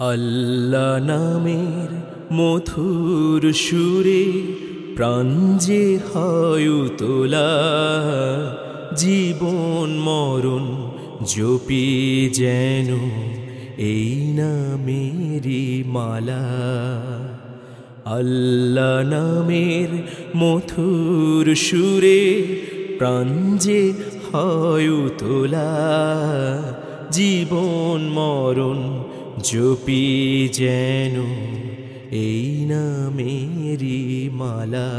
আল্লাহ নামের মধুর সুরে প্রাণ যে হয় তোলা জীবন মরণ জপি যেন এই নামেরই মালা। আল্লাহ নামের মধুর সুরে প্রাণ যে হয় তোলা জীবন মরণ জপি যেন এই নামেরই মালা।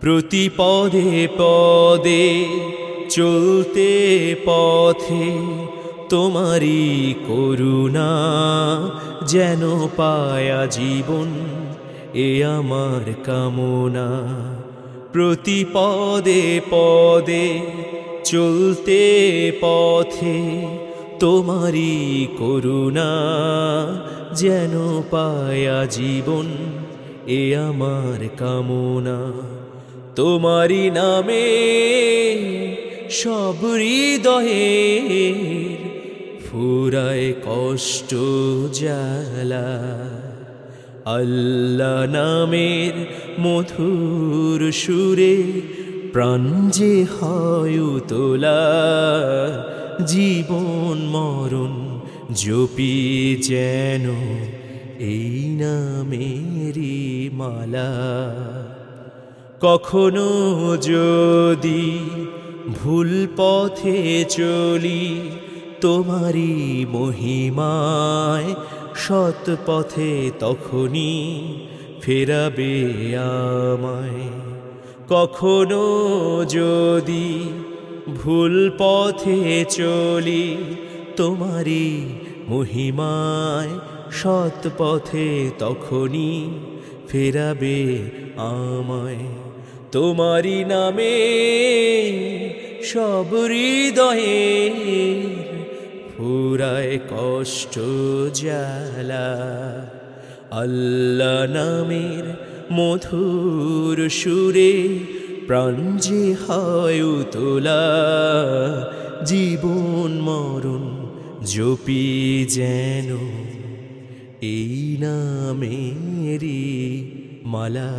প্রতি পদে পদে চলতে পথে তোমারই করুণা যেন পায়া জীবন এ আমার কামনা। প্রতি পদে পদে চলতে পথে তোমারই করুণা যেন পায়া জীবন এ আমার কামনা। তোমারি নামে সব হৃদয়ের ফুরায় কষ্ট জ্বালা। আল্লাহ নামের মধুর সুরে প্রাণ যে হয় তোলা জীবন মরণ জপি যেন এই নামেরই মালা। কখনো যদি ভুল পথে চলি, তোমারই মহিমায় সৎ পথে তখনই ফেরাবে আমায়। কখনো যদি ভুল পথে চলি, তোমারই মহিমায় সৎ পথে তখনই ফেরাবে আমায়। তোমারই নামে সব হৃদয়ের ফুরায় কষ্ট জ্বালা। আল্লাহ নামের মধুর সুরে প্রাণ যে হয় তোলা জীবন মরণ জপি যেন। এই নামেরি মালা।